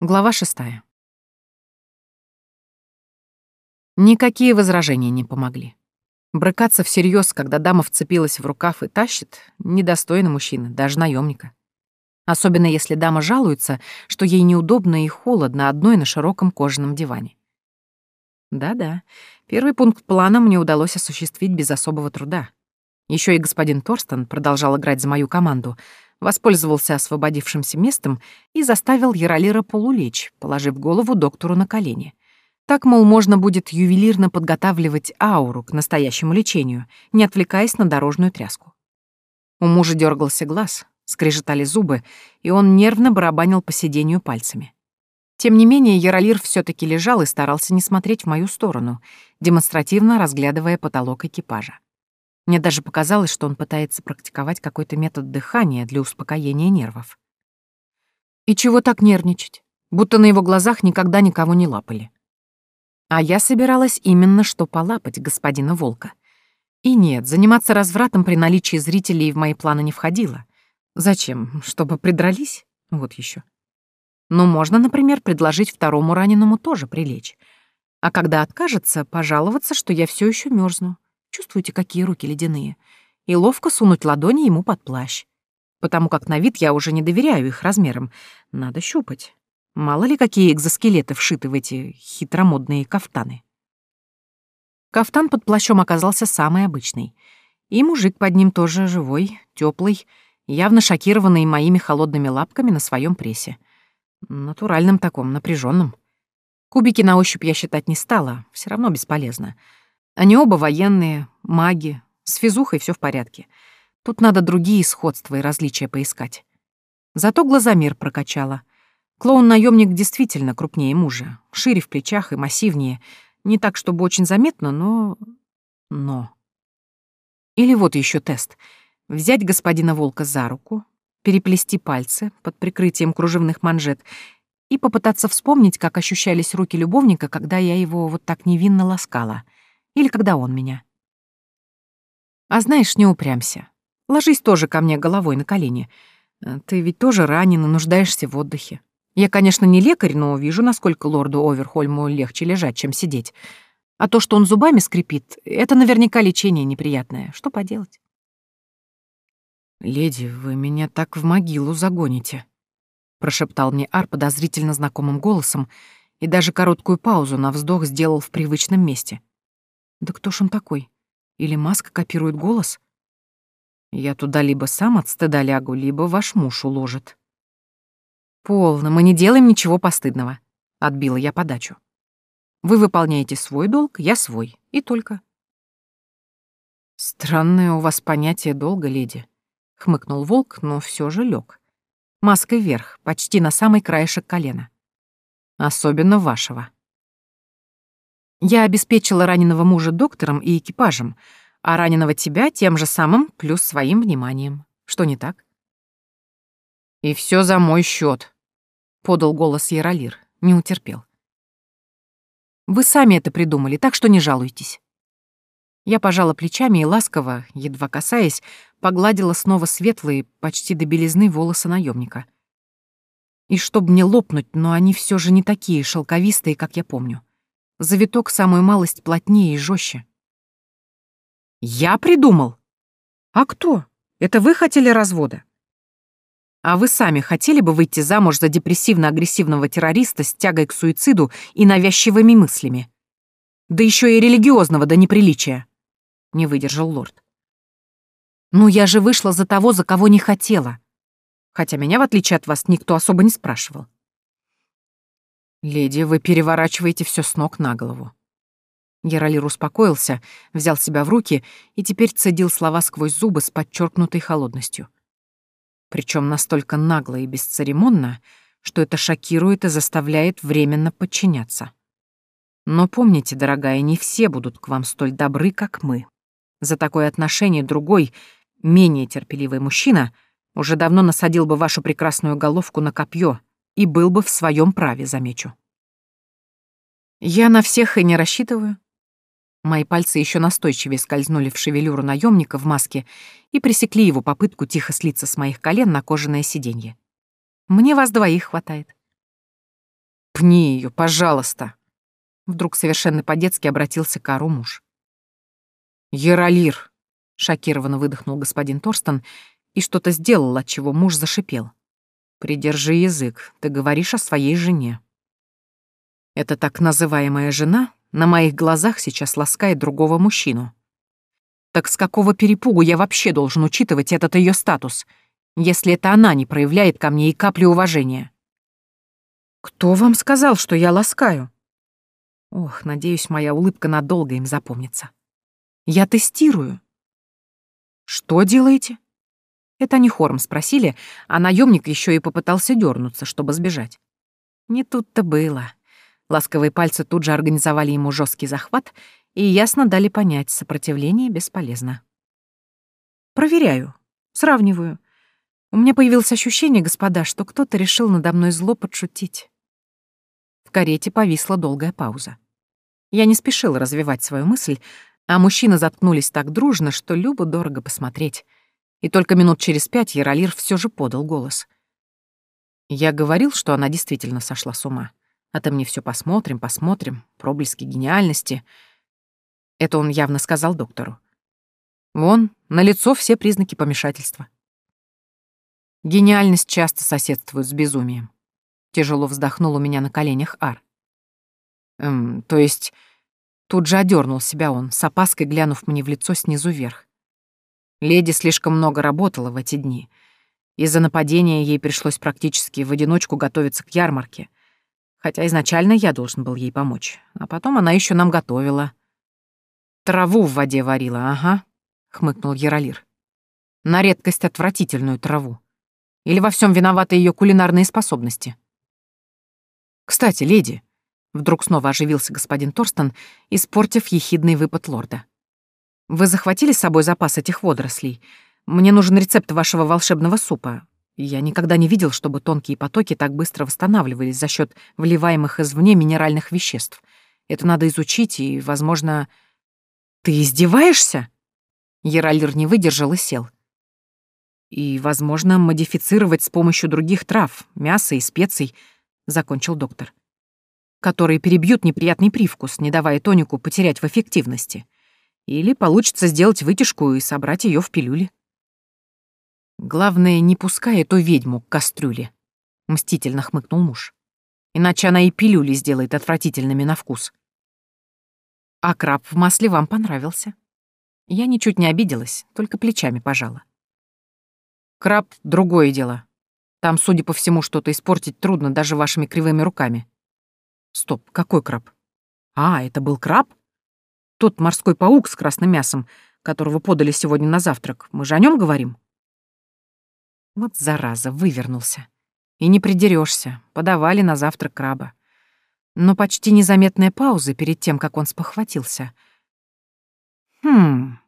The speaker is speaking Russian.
Глава шестая. Никакие возражения не помогли. Брыкаться всерьез, когда дама вцепилась в рукав и тащит, недостойно мужчины, даже наемника. Особенно если дама жалуется, что ей неудобно и холодно одной на широком кожаном диване. Да-да, первый пункт плана мне удалось осуществить без особого труда. Еще и господин Торстон продолжал играть за мою команду — воспользовался освободившимся местом и заставил Яролира полулечь, положив голову доктору на колени. Так, мол, можно будет ювелирно подготавливать ауру к настоящему лечению, не отвлекаясь на дорожную тряску. У мужа дергался глаз, скрежетали зубы, и он нервно барабанил по сиденью пальцами. Тем не менее, Яролир все таки лежал и старался не смотреть в мою сторону, демонстративно разглядывая потолок экипажа. Мне даже показалось, что он пытается практиковать какой-то метод дыхания для успокоения нервов. И чего так нервничать? Будто на его глазах никогда никого не лапали. А я собиралась именно что полапать господина Волка. И нет, заниматься развратом при наличии зрителей в мои планы не входило. Зачем? Чтобы придрались? Вот еще. Но можно, например, предложить второму раненому тоже прилечь. А когда откажется, пожаловаться, что я все еще мерзну. Чувствуете, какие руки ледяные? И ловко сунуть ладони ему под плащ. Потому как на вид я уже не доверяю их размерам. Надо щупать. Мало ли какие экзоскелеты вшиты в эти хитромодные кафтаны. Кафтан под плащом оказался самый обычный. И мужик под ним тоже живой, теплый, явно шокированный моими холодными лапками на своем прессе. Натуральным таком, напряженным. Кубики на ощупь я считать не стала, все равно бесполезно. Они оба военные, маги, с физухой все в порядке. Тут надо другие сходства и различия поискать. Зато глазомер прокачала. клоун наемник действительно крупнее мужа, шире в плечах и массивнее. Не так, чтобы очень заметно, но... Но... Или вот еще тест. Взять господина Волка за руку, переплести пальцы под прикрытием кружевных манжет и попытаться вспомнить, как ощущались руки любовника, когда я его вот так невинно ласкала — или когда он меня. А знаешь, не упрямся. Ложись тоже ко мне головой на колени. Э, ты ведь тоже ранен и нуждаешься в отдыхе. Я, конечно, не лекарь, но вижу, насколько лорду Оверхольму легче лежать, чем сидеть. А то, что он зубами скрипит, это наверняка лечение неприятное. Что поделать? «Леди, вы меня так в могилу загоните», — прошептал мне Ар подозрительно знакомым голосом и даже короткую паузу на вздох сделал в привычном месте. Да кто ж он такой? Или маска копирует голос? Я туда либо сам от стыда лягу, либо ваш муж уложит. Полно, мы не делаем ничего постыдного. Отбила я подачу. Вы выполняете свой долг, я свой. И только. Странное у вас понятие долга, леди. Хмыкнул волк, но все же лег. Маской вверх, почти на самый краешек колена. Особенно вашего. Я обеспечила раненого мужа доктором и экипажем, а раненого тебя тем же самым плюс своим вниманием. Что не так? И все за мой счет, подал голос Яролир, не утерпел. Вы сами это придумали, так что не жалуйтесь. Я пожала плечами и ласково, едва касаясь, погладила снова светлые, почти до белизны волосы наемника. И чтоб мне лопнуть, но они все же не такие шелковистые, как я помню. Завиток самую малость плотнее и жестче. «Я придумал!» «А кто? Это вы хотели развода?» «А вы сами хотели бы выйти замуж за депрессивно-агрессивного террориста с тягой к суициду и навязчивыми мыслями? Да еще и религиозного до неприличия!» — не выдержал лорд. «Ну, я же вышла за того, за кого не хотела. Хотя меня, в отличие от вас, никто особо не спрашивал. «Леди, вы переворачиваете все с ног на голову». Яролир успокоился, взял себя в руки и теперь цедил слова сквозь зубы с подчеркнутой холодностью. Причем настолько нагло и бесцеремонно, что это шокирует и заставляет временно подчиняться. Но помните, дорогая, не все будут к вам столь добры, как мы. За такое отношение другой, менее терпеливый мужчина уже давно насадил бы вашу прекрасную головку на копье и был бы в своем праве, замечу. Я на всех и не рассчитываю. Мои пальцы еще настойчивее скользнули в шевелюру наемника в маске и пресекли его попытку тихо слиться с моих колен на кожаное сиденье. Мне вас двоих хватает. Пни ее, пожалуйста!» Вдруг совершенно по-детски обратился к Ару муж. «Яролир!» — шокированно выдохнул господин Торстон и что-то сделал, от чего муж зашипел. «Придержи язык, ты говоришь о своей жене». Эта так называемая жена на моих глазах сейчас ласкает другого мужчину. Так с какого перепугу я вообще должен учитывать этот ее статус, если это она не проявляет ко мне и капли уважения? Кто вам сказал, что я ласкаю? Ох, надеюсь, моя улыбка надолго им запомнится. Я тестирую. Что делаете? Это они хором спросили, а наемник еще и попытался дернуться, чтобы сбежать. Не тут-то было. Ласковые пальцы тут же организовали ему жесткий захват и ясно дали понять, сопротивление бесполезно. Проверяю, сравниваю. У меня появилось ощущение, господа, что кто-то решил надо мной зло подшутить. В карете повисла долгая пауза. Я не спешила развивать свою мысль, а мужчины заткнулись так дружно, что любо дорого посмотреть. И только минут через пять Яролир все же подал голос. Я говорил, что она действительно сошла с ума. А то мне все посмотрим, посмотрим, проблески гениальности. Это он явно сказал доктору. Вон, на лицо все признаки помешательства. Гениальность часто соседствует с безумием. Тяжело вздохнул у меня на коленях Ар. Эм, то есть... Тут же одернул себя он, с опаской глянув мне в лицо снизу вверх. Леди слишком много работала в эти дни. Из-за нападения ей пришлось практически в одиночку готовиться к ярмарке хотя изначально я должен был ей помочь. А потом она еще нам готовила. Траву в воде варила, ага, хмыкнул Яролир. На редкость отвратительную траву. Или во всем виноваты ее кулинарные способности? Кстати, леди, вдруг снова оживился господин Торстон, испортив ехидный выпад лорда. Вы захватили с собой запас этих водорослей? Мне нужен рецепт вашего волшебного супа. Я никогда не видел, чтобы тонкие потоки так быстро восстанавливались за счет вливаемых извне минеральных веществ. Это надо изучить и, возможно... Ты издеваешься? Яралир не выдержал и сел. И, возможно, модифицировать с помощью других трав, мяса и специй, закончил доктор, которые перебьют неприятный привкус, не давая тонику потерять в эффективности. Или получится сделать вытяжку и собрать ее в пилюле. Главное, не пускай эту ведьму к кастрюле, мстительно хмыкнул муж. Иначе она и пилюли сделает отвратительными на вкус. А краб в масле вам понравился. Я ничуть не обиделась, только плечами пожала. Краб — другое дело. Там, судя по всему, что-то испортить трудно даже вашими кривыми руками. Стоп, какой краб? А, это был краб? Тот морской паук с красным мясом, которого подали сегодня на завтрак. Мы же о нем говорим? Вот зараза, вывернулся. И не придерешься, подавали на завтрак краба. Но почти незаметная пауза перед тем, как он спохватился. Хм,